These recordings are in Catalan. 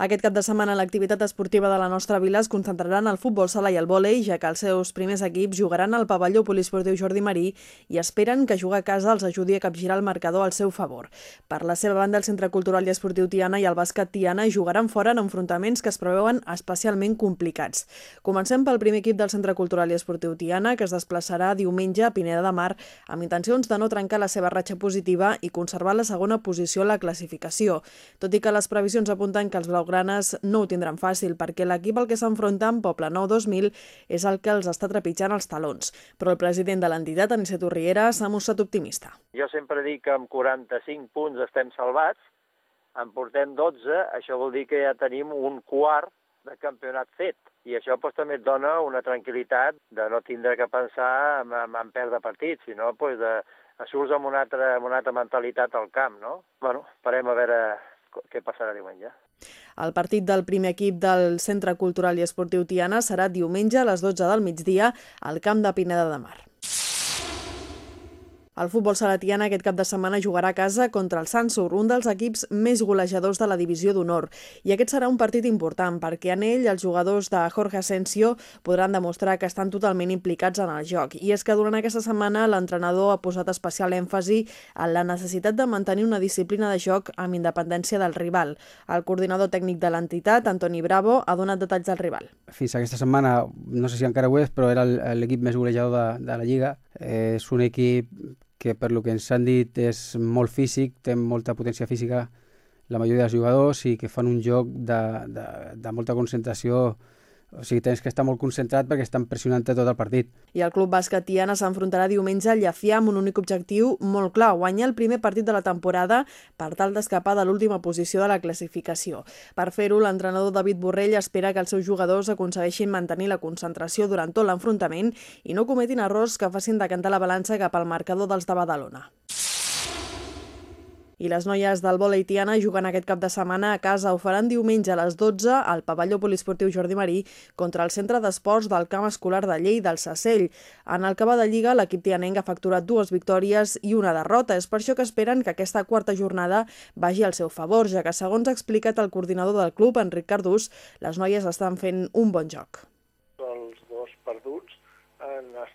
Aquest cap de setmana l'activitat esportiva de la nostra vila es concentrarà en el futbol sala i el vòlei, ja que els seus primers equips jugaran al pavelló poliesportiu Jordi Marí i esperen que jugar a casa els ajudi a capgirar el marcador al seu favor. Per la seva banda, el Centre Cultural i Esportiu Tiana i el Bàsquet Tiana jugaran fora en enfrontaments que es preveuen especialment complicats. Comencem pel primer equip del Centre Cultural i Esportiu Tiana, que es desplaçarà diumenge a Pineda de Mar amb intencions de no trencar la seva ratxa positiva i conservar la segona posició a la classificació, tot i que les previsions apunten que els blau blaugranes no ho tindran fàcil perquè l'equip al que s'enfronta en Poble Nou 2000 és el que els està trepitjant els talons. Però el president de l'entitat, Aniceto Riera, s'ha mostrat optimista. Jo sempre dic que amb 45 punts estem salvats, en portem 12, això vol dir que ja tenim un quart de campionat fet. I això pues, també et dona una tranquil·litat de no tindre que pensar en, en, en perdre partits, sinó pues, de, surts amb una, altra, amb una altra mentalitat al camp, no? Bueno, esperem a veure què passarà diumenge. El partit del primer equip del Centre Cultural i Esportiu Tiana serà diumenge a les 12 del migdia al camp de Pineda de Mar. El futbol salatiana aquest cap de setmana jugarà a casa contra el Sansur, un dels equips més golejadors de la divisió d'honor. I aquest serà un partit important perquè en ell els jugadors de Jorge Asensio podran demostrar que estan totalment implicats en el joc. I és que durant aquesta setmana l'entrenador ha posat especial èmfasi en la necessitat de mantenir una disciplina de joc amb independència del rival. El coordinador tècnic de l'entitat, Antoni Bravo, ha donat detalls del rival. Fins aquesta setmana, no sé si encara ho és, però era l'equip més golejador de, de la Lliga. Eh, és un equip que per lo que ens han dit és molt físic, té molta potència física la majoria dels jugadors i que fan un joc de, de, de molta concentració o sigui, tens que estar molt concentrat perquè estan pressionant tot el partit. I el club bàsquet Tiana s'enfrontarà diumenge al Llafià amb un únic objectiu molt clar, guanyar el primer partit de la temporada per tal d'escapar de l'última posició de la classificació. Per fer-ho, l'entrenador David Borrell espera que els seus jugadors aconsegueixin mantenir la concentració durant tot l'enfrontament i no cometin errors que facin decantar la balança cap al marcador dels de Badalona. I les noies del vòlei Tiana juguen aquest cap de setmana a casa. Ho faran diumenge a les 12 al pavelló poliesportiu Jordi Marí contra el centre d'esports del camp escolar de Llei del Sacell. En el cava de Lliga, l'equip tianenc ha facturat dues victòries i una derrota. És per això que esperen que aquesta quarta jornada vagi al seu favor, ja que, segons ha explicat el coordinador del club, Enric Cardús, les noies estan fent un bon joc.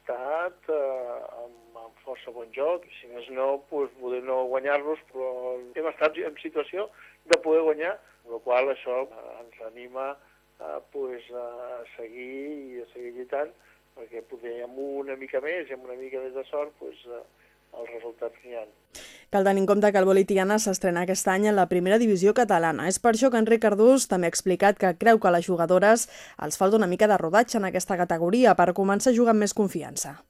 Estat eh, amb força bon joc, si més no, pues, poder no guanyar-los, però hem estat en situació de poder guanyar, amb la qual això eh, ens anima a, pues, a seguir i a seguir lluitant, perquè poder amb una mica més i amb una mica més de sort pues, eh, els resultats n'hi ha. Cal tenir en compte que el vòlei Tiana s'estrena aquest any en la primera divisió catalana. És per això que Enric Cardús també ha explicat que creu que a les jugadores els falta una mica de rodatge en aquesta categoria per començar a jugar amb més confiança.